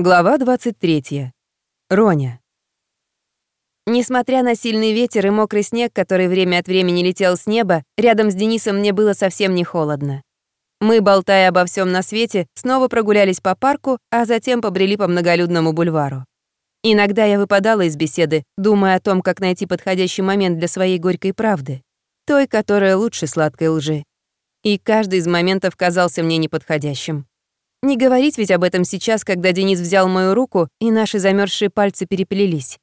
Глава 23. Роня. Несмотря на сильный ветер и мокрый снег, который время от времени летел с неба, рядом с Денисом мне было совсем не холодно. Мы, болтая обо всем на свете, снова прогулялись по парку, а затем побрели по многолюдному бульвару. Иногда я выпадала из беседы, думая о том, как найти подходящий момент для своей горькой правды, той, которая лучше сладкой лжи. И каждый из моментов казался мне неподходящим. Не говорить ведь об этом сейчас, когда Денис взял мою руку, и наши замерзшие пальцы переплелись.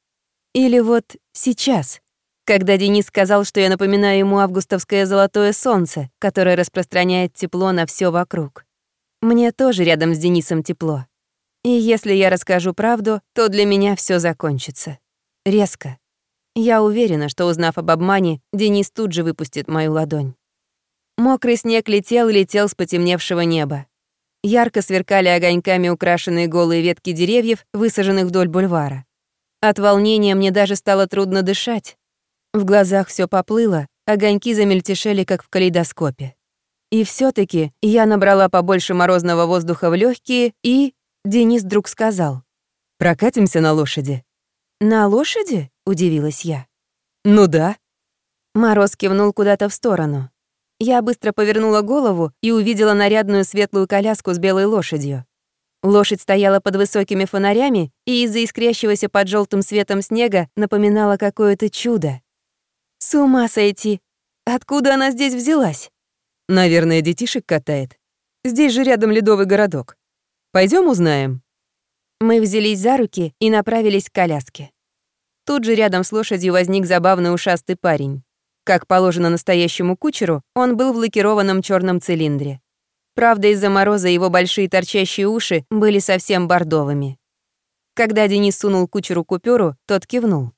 Или вот сейчас, когда Денис сказал, что я напоминаю ему августовское золотое солнце, которое распространяет тепло на все вокруг. Мне тоже рядом с Денисом тепло. И если я расскажу правду, то для меня все закончится. Резко. Я уверена, что, узнав об обмане, Денис тут же выпустит мою ладонь. Мокрый снег летел и летел с потемневшего неба. Ярко сверкали огоньками украшенные голые ветки деревьев, высаженных вдоль бульвара. От волнения мне даже стало трудно дышать. В глазах все поплыло, огоньки замельтешели, как в калейдоскопе. И все таки я набрала побольше морозного воздуха в легкие, и Денис вдруг сказал. «Прокатимся на лошади». «На лошади?» — удивилась я. «Ну да». Мороз кивнул куда-то в сторону. Я быстро повернула голову и увидела нарядную светлую коляску с белой лошадью. Лошадь стояла под высокими фонарями и из-за искрящегося под желтым светом снега напоминала какое-то чудо. С ума сойти! Откуда она здесь взялась? Наверное, детишек катает. Здесь же рядом ледовый городок. Пойдем узнаем. Мы взялись за руки и направились к коляске. Тут же рядом с лошадью возник забавный ушастый парень. Как положено настоящему кучеру, он был в лакированном черном цилиндре. Правда, из-за мороза его большие торчащие уши были совсем бордовыми. Когда Денис сунул кучеру купюру, тот кивнул.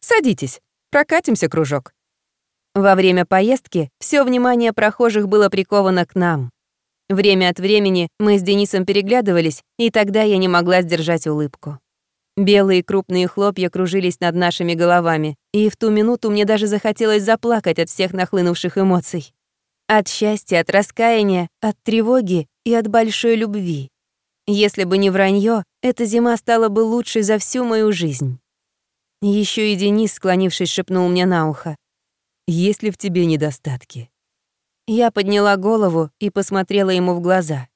«Садитесь, прокатимся, кружок». Во время поездки все внимание прохожих было приковано к нам. Время от времени мы с Денисом переглядывались, и тогда я не могла сдержать улыбку. Белые крупные хлопья кружились над нашими головами, и в ту минуту мне даже захотелось заплакать от всех нахлынувших эмоций. От счастья, от раскаяния, от тревоги и от большой любви. Если бы не вранье, эта зима стала бы лучшей за всю мою жизнь. Еще и Денис, склонившись, шепнул мне на ухо. «Есть ли в тебе недостатки?» Я подняла голову и посмотрела ему в глаза.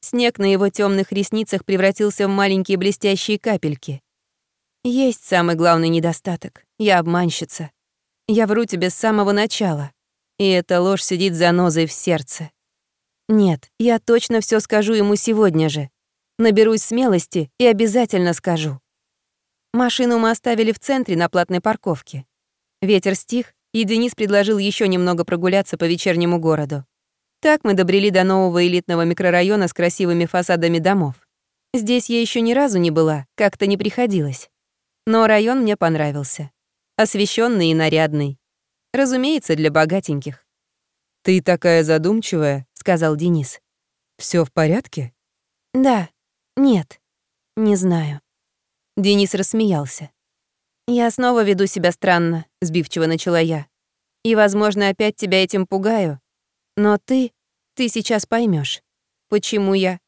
Снег на его темных ресницах превратился в маленькие блестящие капельки. Есть самый главный недостаток. Я обманщица. Я вру тебе с самого начала. И эта ложь сидит за нозой в сердце. Нет, я точно все скажу ему сегодня же. Наберусь смелости и обязательно скажу. Машину мы оставили в центре на платной парковке. Ветер стих, и Денис предложил еще немного прогуляться по вечернему городу. Так мы добрели до нового элитного микрорайона с красивыми фасадами домов. Здесь я еще ни разу не была, как-то не приходилось. Но район мне понравился. Освещенный и нарядный. Разумеется, для богатеньких. «Ты такая задумчивая», — сказал Денис. Все в порядке?» «Да. Нет. Не знаю». Денис рассмеялся. «Я снова веду себя странно», — сбивчиво начала я. «И, возможно, опять тебя этим пугаю, но ты, ты сейчас поймешь, почему я...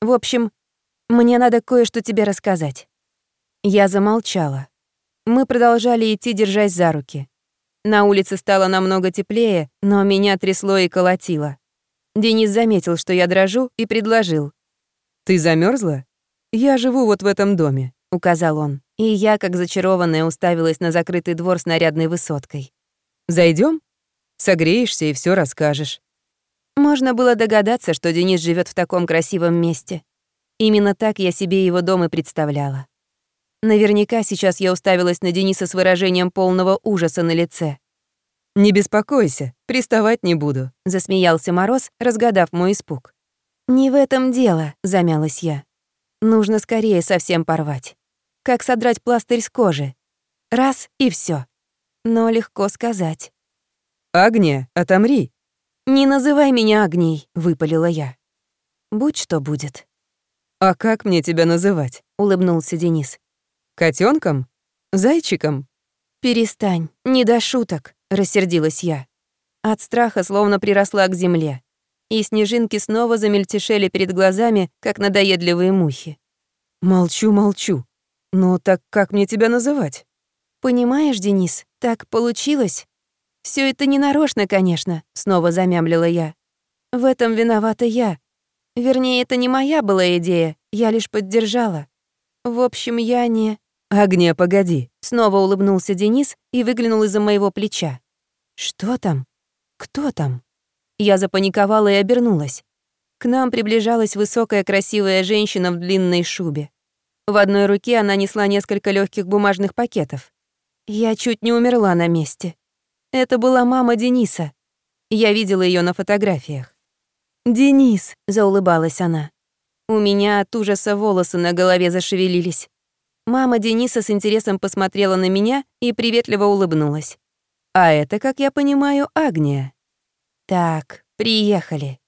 В общем, мне надо кое-что тебе рассказать». Я замолчала. Мы продолжали идти, держась за руки. На улице стало намного теплее, но меня трясло и колотило. Денис заметил, что я дрожу, и предложил. «Ты замерзла? Я живу вот в этом доме», — указал он. И я, как зачарованная, уставилась на закрытый двор с нарядной высоткой. Зайдем? Согреешься и все расскажешь. Можно было догадаться, что Денис живет в таком красивом месте. Именно так я себе его дом и представляла. Наверняка сейчас я уставилась на Дениса с выражением полного ужаса на лице. «Не беспокойся, приставать не буду», — засмеялся Мороз, разгадав мой испуг. «Не в этом дело», — замялась я. «Нужно скорее совсем порвать. Как содрать пластырь с кожи. Раз — и все. Но легко сказать». «Агния, отомри», «Не называй меня огней», — выпалила я. «Будь что будет». «А как мне тебя называть?» — улыбнулся Денис. Котенком? Зайчиком?» «Перестань, не до шуток», — рассердилась я. От страха словно приросла к земле, и снежинки снова замельтешели перед глазами, как надоедливые мухи. Молчу, молчу. Ну так как мне тебя называть? Понимаешь, Денис, так получилось. Все это не нарочно, конечно, снова замямлила я. В этом виновата я. Вернее, это не моя была идея, я лишь поддержала. В общем, я не... «Огня, погоди!» Снова улыбнулся Денис и выглянул из-за моего плеча. «Что там? Кто там?» Я запаниковала и обернулась. К нам приближалась высокая красивая женщина в длинной шубе. В одной руке она несла несколько легких бумажных пакетов. Я чуть не умерла на месте. Это была мама Дениса. Я видела ее на фотографиях. «Денис», — заулыбалась она. У меня от ужаса волосы на голове зашевелились. Мама Дениса с интересом посмотрела на меня и приветливо улыбнулась. А это, как я понимаю, Агния. Так, приехали.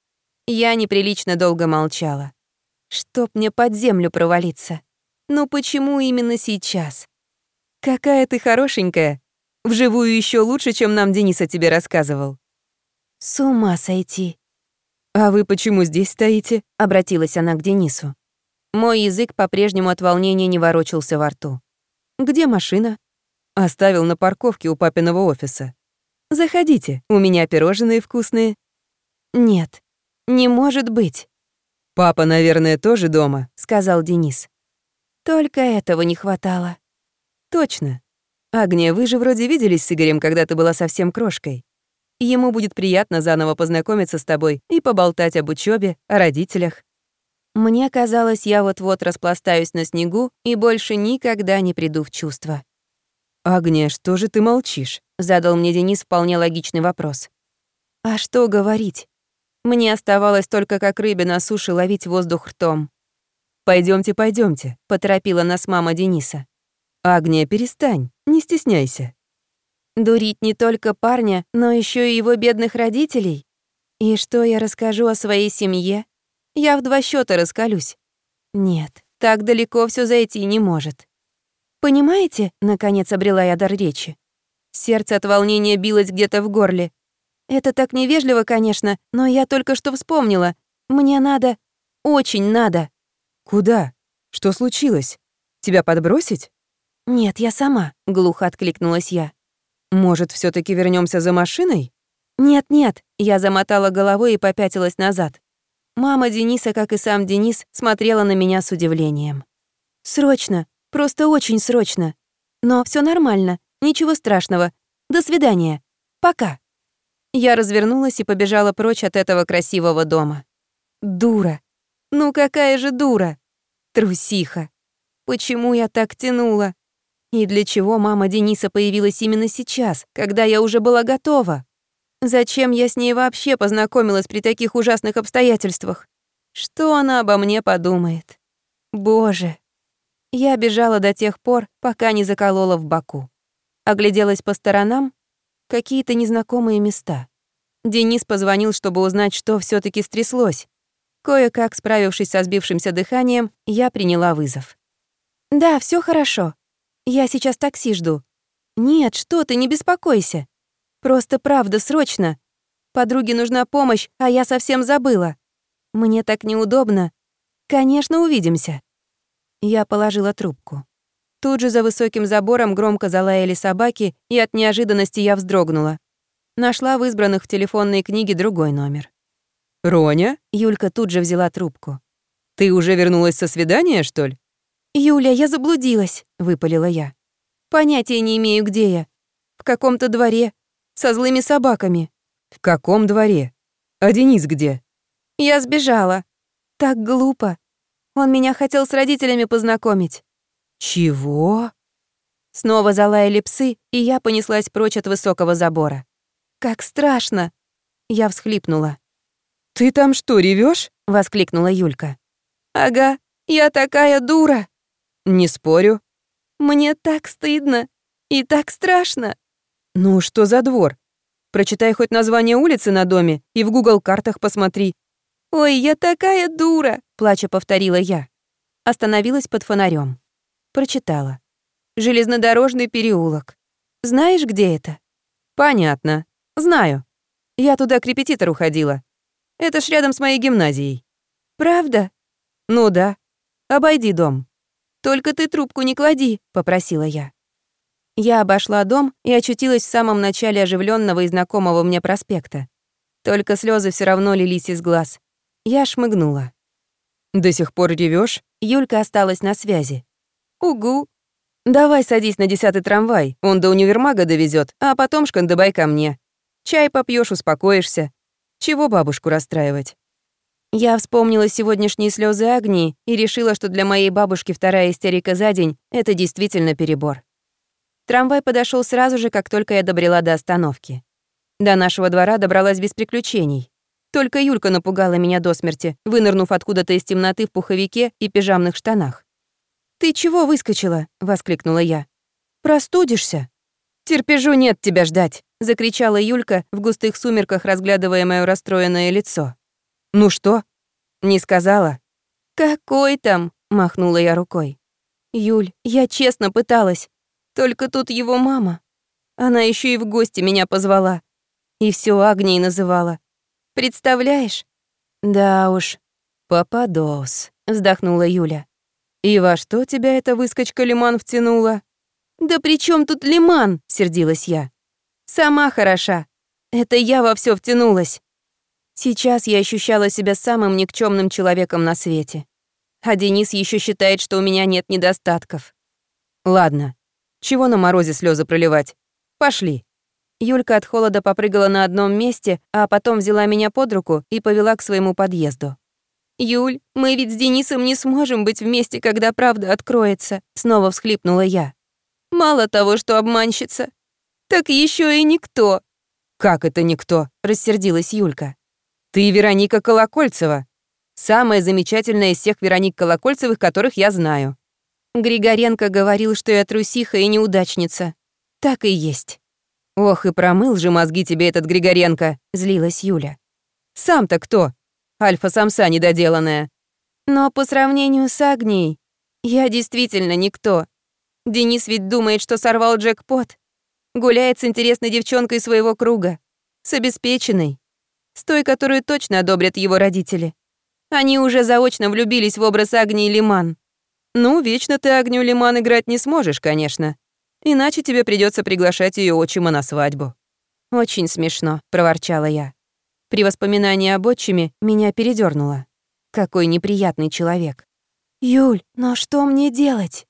Я неприлично долго молчала. Чтоб мне под землю провалиться. Ну почему именно сейчас? Какая ты хорошенькая. Вживую еще лучше, чем нам Денис о тебе рассказывал. С ума сойти. А вы почему здесь стоите? Обратилась она к Денису. Мой язык по-прежнему от волнения не ворочался во рту. «Где машина?» «Оставил на парковке у папиного офиса. Заходите, у меня пирожные вкусные». «Нет, не может быть». «Папа, наверное, тоже дома», — сказал Денис. «Только этого не хватало». «Точно. Агния, вы же вроде виделись с Игорем, когда ты была совсем крошкой. Ему будет приятно заново познакомиться с тобой и поболтать об учебе, о родителях. Мне казалось, я вот-вот распластаюсь на снегу и больше никогда не приду в чувство. «Агния, что же ты молчишь?» — задал мне Денис вполне логичный вопрос. «А что говорить? Мне оставалось только как рыбе на суше ловить воздух ртом». Пойдемте, пойдемте, поторопила нас мама Дениса. «Агния, перестань, не стесняйся». Дурить не только парня, но еще и его бедных родителей? И что я расскажу о своей семье? Я в два счета раскалюсь. Нет, так далеко все зайти не может. Понимаете, наконец обрела я дар речи. Сердце от волнения билось где-то в горле. Это так невежливо, конечно, но я только что вспомнила. Мне надо, очень надо. Куда? Что случилось? Тебя подбросить? Нет, я сама, глухо откликнулась я. Может, все таки вернемся за машиной? Нет-нет, я замотала головой и попятилась назад. Мама Дениса, как и сам Денис, смотрела на меня с удивлением. «Срочно, просто очень срочно. Но все нормально, ничего страшного. До свидания. Пока». Я развернулась и побежала прочь от этого красивого дома. Дура. Ну какая же дура. Трусиха. Почему я так тянула? И для чего мама Дениса появилась именно сейчас, когда я уже была готова? Зачем я с ней вообще познакомилась при таких ужасных обстоятельствах? Что она обо мне подумает? Боже. Я бежала до тех пор, пока не заколола в боку. Огляделась по сторонам. Какие-то незнакомые места. Денис позвонил, чтобы узнать, что все таки стряслось. Кое-как, справившись со сбившимся дыханием, я приняла вызов. «Да, все хорошо. Я сейчас такси жду». «Нет, что ты, не беспокойся. Просто правда, срочно. Подруге нужна помощь, а я совсем забыла. Мне так неудобно. Конечно, увидимся. Я положила трубку. Тут же за высоким забором громко залаяли собаки, и от неожиданности я вздрогнула. Нашла в избранных в телефонной книге другой номер. «Роня?» Юлька тут же взяла трубку. «Ты уже вернулась со свидания, что ли?» «Юля, я заблудилась», — выпалила я. «Понятия не имею, где я. В каком-то дворе, со злыми собаками. В каком дворе? А Денис где? Я сбежала. Так глупо. Он меня хотел с родителями познакомить. Чего? Снова залаяли псы, и я понеслась прочь от высокого забора. Как страшно. Я всхлипнула. «Ты там что, ревешь? воскликнула Юлька. «Ага, я такая дура!» «Не спорю». «Мне так стыдно и так страшно!» «Ну, что за двор? Прочитай хоть название улицы на доме и в Google картах посмотри». «Ой, я такая дура!» — плача повторила я. Остановилась под фонарем. Прочитала. «Железнодорожный переулок. Знаешь, где это?» «Понятно. Знаю. Я туда к репетитору ходила. Это ж рядом с моей гимназией». «Правда?» «Ну да. Обойди дом. «Только ты трубку не клади», — попросила я. Я обошла дом и очутилась в самом начале оживленного и знакомого мне проспекта. Только слезы все равно лились из глаз. Я шмыгнула. «До сих пор ревешь? Юлька осталась на связи. «Угу». «Давай садись на десятый трамвай, он до универмага довезет, а потом шкандыбай ко мне. Чай попьешь, успокоишься. Чего бабушку расстраивать?» Я вспомнила сегодняшние слезы Агнии и решила, что для моей бабушки вторая истерика за день — это действительно перебор. Трамвай подошел сразу же, как только я добрела до остановки. До нашего двора добралась без приключений. Только Юлька напугала меня до смерти, вынырнув откуда-то из темноты в пуховике и пижамных штанах. «Ты чего выскочила?» — воскликнула я. «Простудишься?» «Терпежу нет тебя ждать!» — закричала Юлька в густых сумерках, разглядывая моё расстроенное лицо. «Ну что?» «Не сказала?» «Какой там?» — махнула я рукой. «Юль, я честно пыталась. Только тут его мама. Она еще и в гости меня позвала. И все Агнией называла. Представляешь? Да уж, попадос, вздохнула Юля. И во что тебя эта выскочка Лиман втянула? Да при чем тут Лиман? сердилась я. Сама хороша. Это я во все втянулась. Сейчас я ощущала себя самым никчемным человеком на свете. А Денис еще считает, что у меня нет недостатков. Ладно, чего на морозе слезы проливать? Пошли. Юлька от холода попрыгала на одном месте, а потом взяла меня под руку и повела к своему подъезду. «Юль, мы ведь с Денисом не сможем быть вместе, когда правда откроется», — снова всхлипнула я. «Мало того, что обманщица, так еще и никто». «Как это никто?» — рассердилась Юлька. «Ты Вероника Колокольцева. Самая замечательная из всех Вероник Колокольцевых, которых я знаю». Григоренко говорил, что я трусиха и неудачница. Так и есть. «Ох, и промыл же мозги тебе этот Григоренко», — злилась Юля. «Сам-то кто? Альфа-самса недоделанная». «Но по сравнению с Агнией, я действительно никто. Денис ведь думает, что сорвал джекпот. Гуляет с интересной девчонкой своего круга. С обеспеченной. С той, которую точно одобрят его родители. Они уже заочно влюбились в образ Агнии Лиман. Ну, вечно ты Агнию Лиман играть не сможешь, конечно. Иначе тебе придется приглашать ее отчима на свадьбу». «Очень смешно», — проворчала я. При воспоминании об отчиме меня передернуло. Какой неприятный человек. «Юль, но что мне делать?»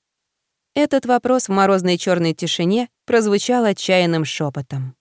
Этот вопрос в морозной черной тишине прозвучал отчаянным шепотом.